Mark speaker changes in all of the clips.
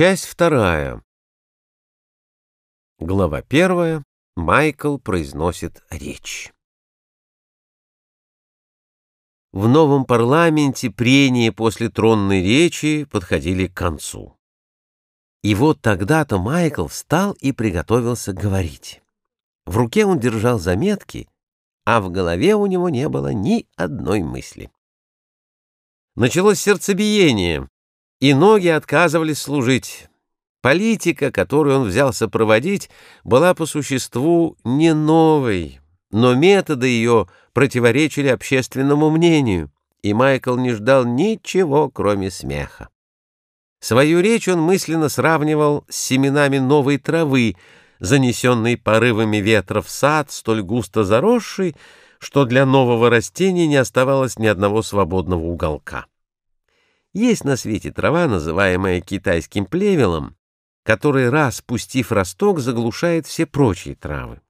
Speaker 1: Часть вторая. Глава первая. Майкл произносит речь. В новом парламенте прения после тронной речи подходили к концу. И вот тогда-то Майкл встал и приготовился говорить. В руке он держал заметки, а в голове у него не было ни одной мысли. Началось сердцебиение, и ноги отказывались служить. Политика, которую он взялся проводить, была по существу не новой, но методы ее противоречили общественному мнению, и Майкл не ждал ничего, кроме смеха. Свою речь он мысленно сравнивал с семенами новой травы, занесенной порывами ветра в сад, столь густо заросший, что для нового растения не оставалось ни одного свободного уголка. Есть на свете трава, называемая китайским плевелом, который, раз пустив росток, заглушает все прочие травы.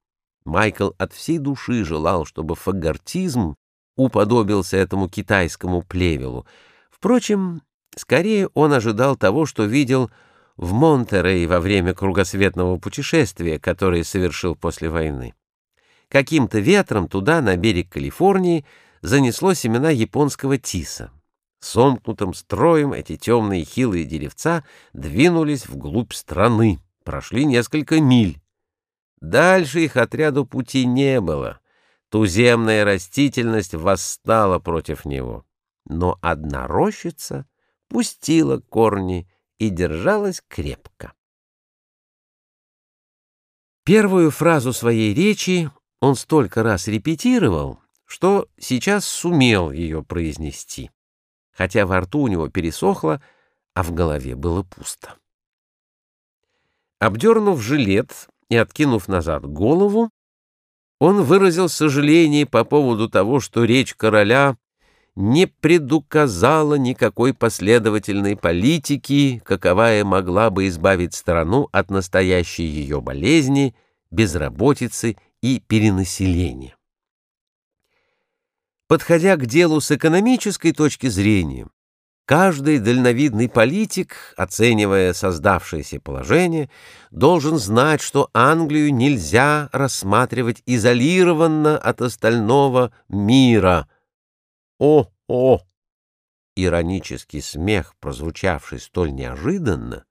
Speaker 1: Майкл от всей души желал, чтобы фагортизм уподобился этому китайскому плевелу. Впрочем, скорее он ожидал того, что видел в Монтерей во время кругосветного путешествия, которое совершил после войны. Каким-то ветром туда, на берег Калифорнии, занесло семена японского тиса. Сомкнутым строем эти темные хилые деревца двинулись вглубь страны, прошли несколько миль. Дальше их отряду пути не было. Туземная растительность восстала против него. Но одна рощица пустила корни и держалась крепко. Первую фразу своей речи он столько раз репетировал, что сейчас сумел ее произнести хотя во рту у него пересохло, а в голове было пусто. Обдернув жилет и откинув назад голову, он выразил сожаление по поводу того, что речь короля не предуказала никакой последовательной политики, каковая могла бы избавить страну от настоящей ее болезни, безработицы и перенаселения. Подходя к делу с экономической точки зрения, каждый дальновидный политик, оценивая создавшееся положение, должен знать, что Англию нельзя рассматривать изолированно от остального мира. О-о! Иронический смех, прозвучавший столь неожиданно,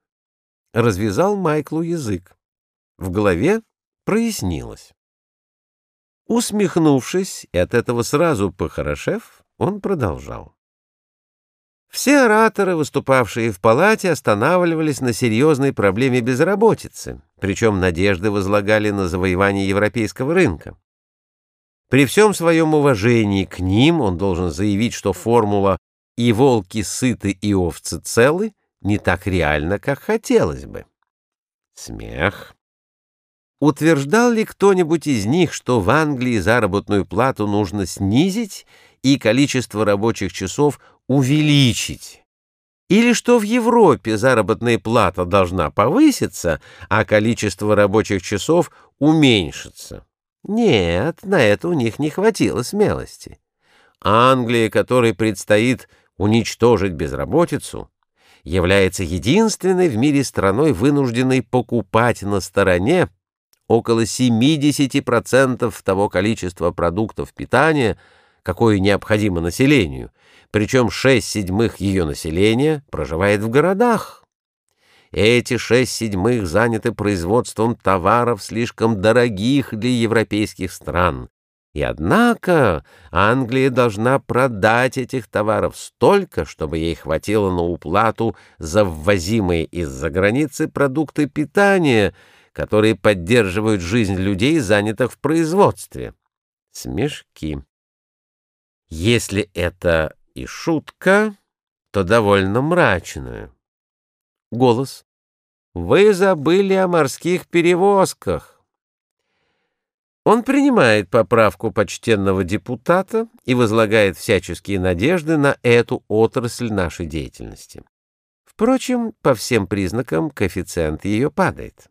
Speaker 1: развязал Майклу язык. В голове прояснилось. Усмехнувшись и от этого сразу похорошев, он продолжал. Все ораторы, выступавшие в палате, останавливались на серьезной проблеме безработицы, причем надежды возлагали на завоевание европейского рынка. При всем своем уважении к ним он должен заявить, что формула «и волки сыты, и овцы целы» не так реальна, как хотелось бы. Смех. Утверждал ли кто-нибудь из них, что в Англии заработную плату нужно снизить и количество рабочих часов увеличить? Или что в Европе заработная плата должна повыситься, а количество рабочих часов уменьшиться? Нет, на это у них не хватило смелости. Англия, которой предстоит уничтожить безработицу, является единственной в мире страной, вынужденной покупать на стороне около 70% того количества продуктов питания, какое необходимо населению, причем 6 седьмых ее населения проживает в городах. Эти 6 седьмых заняты производством товаров, слишком дорогих для европейских стран. И однако Англия должна продать этих товаров столько, чтобы ей хватило на уплату за ввозимые из-за границы продукты питания – которые поддерживают жизнь людей, занятых в производстве. Смешки. Если это и шутка, то довольно мрачную. Голос. Вы забыли о морских перевозках. Он принимает поправку почтенного депутата и возлагает всяческие надежды на эту отрасль нашей деятельности. Впрочем, по всем признакам коэффициент ее падает.